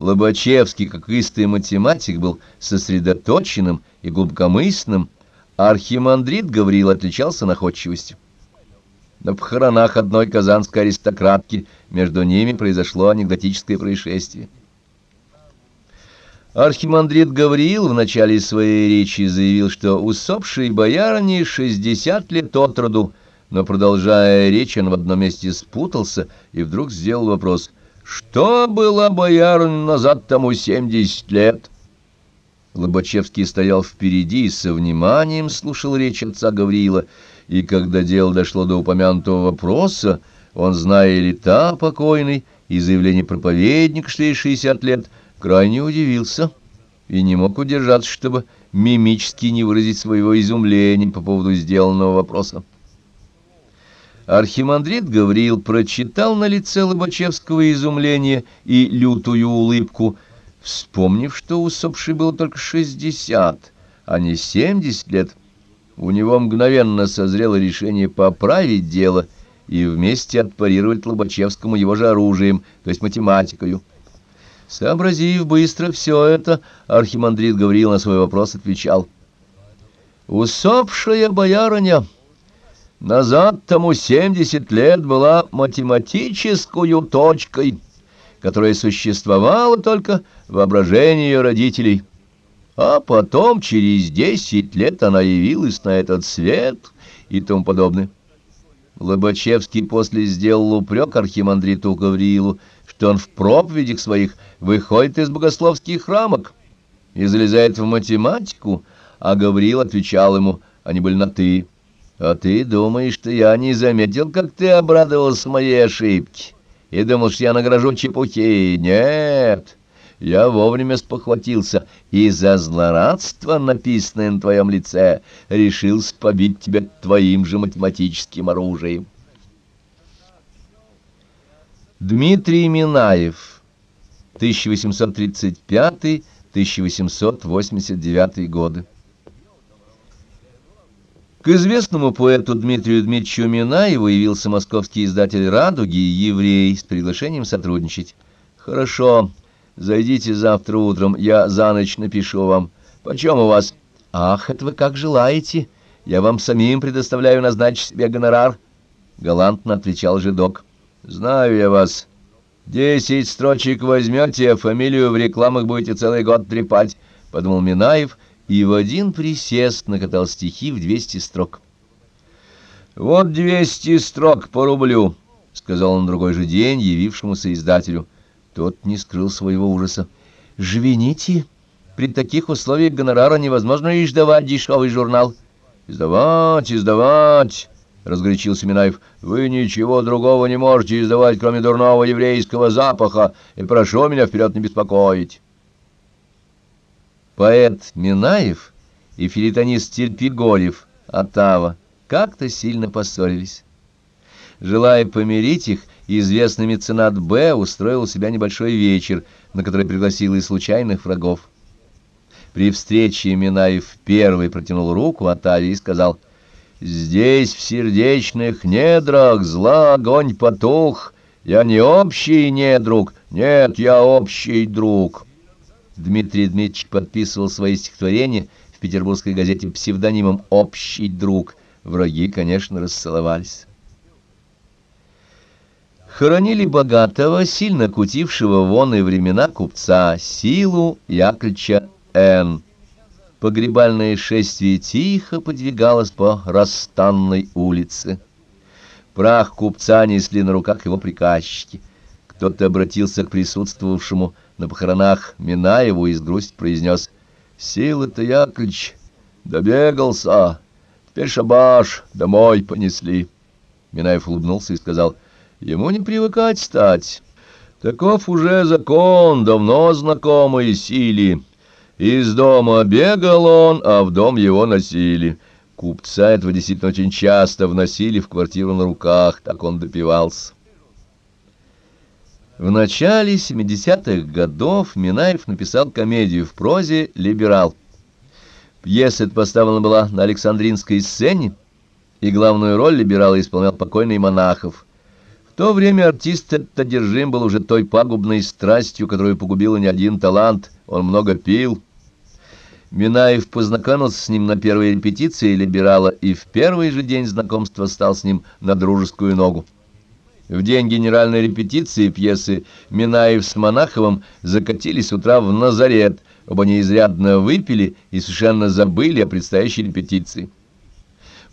Лобачевский, как истый математик, был сосредоточенным и глубокомысленным, а архимандрит Гавриил отличался находчивостью. На похоронах одной казанской аристократки между ними произошло анекдотическое происшествие. Архимандрит Гавриил в начале своей речи заявил, что усопшей боярине 60 лет от роду, но, продолжая речь, он в одном месте спутался и вдруг сделал вопрос «Что было боярин назад тому 70 лет?» Лобачевский стоял впереди и со вниманием слушал речь отца Гавриила, и когда дело дошло до упомянутого вопроса, он, зная лета покойный и заявление проповедника, что ей 60 лет, крайне удивился и не мог удержаться, чтобы мимически не выразить своего изумления по поводу сделанного вопроса. Архимандрит Гавриил прочитал на лице Лобачевского изумление и лютую улыбку, вспомнив, что усопший было только шестьдесят, а не семьдесят лет. У него мгновенно созрело решение поправить дело и вместе отпарировать Лобачевскому его же оружием, то есть математикою. Сообразив быстро все это, архимандрит Гавриил на свой вопрос отвечал. «Усопшая боярыня!» Назад тому семьдесят лет была математическую точкой, которая существовала только в воображении ее родителей. А потом, через десять лет, она явилась на этот свет и тому подобное. Лобачевский после сделал упрек архимандриту Гавриилу, что он в проповедях своих выходит из богословских рамок и залезает в математику, а Гавриил отвечал ему, они были на «ты». А ты думаешь, что я не заметил, как ты обрадовался моей ошибке, и думал, что я награжу чепухи? Нет, я вовремя спохватился, и за злорадство, написанное на твоем лице, решился побить тебя твоим же математическим оружием. Дмитрий Минаев, 1835-1889 годы к известному поэту Дмитрию Дмитриевичу Минаеву явился московский издатель «Радуги» еврей с приглашением сотрудничать. «Хорошо, зайдите завтра утром, я за ночь напишу вам. Почем у вас?» «Ах, это вы как желаете. Я вам самим предоставляю назначить себе гонорар», — галантно отвечал жидок. «Знаю я вас. Десять строчек возьмете, а фамилию в рекламах будете целый год трепать», — подумал Минаев, — и в один присест накатал стихи в двести строк. «Вот двести строк по рублю», — сказал он другой же день явившемуся издателю. Тот не скрыл своего ужаса. «Живените, при таких условиях гонорара невозможно издавать дешевый журнал». «Издавать, издавать!» — разгорячился Минаев. «Вы ничего другого не можете издавать, кроме дурного еврейского запаха, и прошу меня вперед не беспокоить». Поэт Минаев и филитонист Терпигорев, Отава, как-то сильно поссорились. Желая помирить их, известный меценат Б. устроил у себя небольшой вечер, на который пригласил и случайных врагов. При встрече Минаев первый протянул руку Отаве и сказал, «Здесь, в сердечных недрах, зла огонь потух. Я не общий недруг, нет, я общий друг». Дмитрий Дмитриевич подписывал свои стихотворения в петербургской газете псевдонимом «Общий друг». Враги, конечно, расцеловались. Хоронили богатого, сильно кутившего вон и времена купца Силу Яковлевича Н. Погребальное шествие тихо подвигалось по расстанной улице. Прах купца несли на руках его приказчики. Кто-то обратился к присутствовавшему на похоронах Минаеву и с грусть произнес «Силы-то, Яковлевич, добегался, теперь шабаш, домой понесли». Минаев улыбнулся и сказал «Ему не привыкать стать». Таков уже закон, давно знакомый силе. Из дома бегал он, а в дом его носили. Купца этого действительно очень часто вносили в квартиру на руках, так он допивался. В начале 70-х годов Минаев написал комедию в прозе «Либерал». Пьеса эта поставлена была на Александринской сцене, и главную роль либерала исполнял покойный Монахов. В то время артист этот одержим был уже той пагубной страстью, которую погубила не один талант. Он много пил. Минаев познакомился с ним на первой репетиции «Либерала» и в первый же день знакомства стал с ним на дружескую ногу. В день генеральной репетиции пьесы Минаев с Монаховым закатились утра в Назарет, оба неизрядно выпили и совершенно забыли о предстоящей репетиции.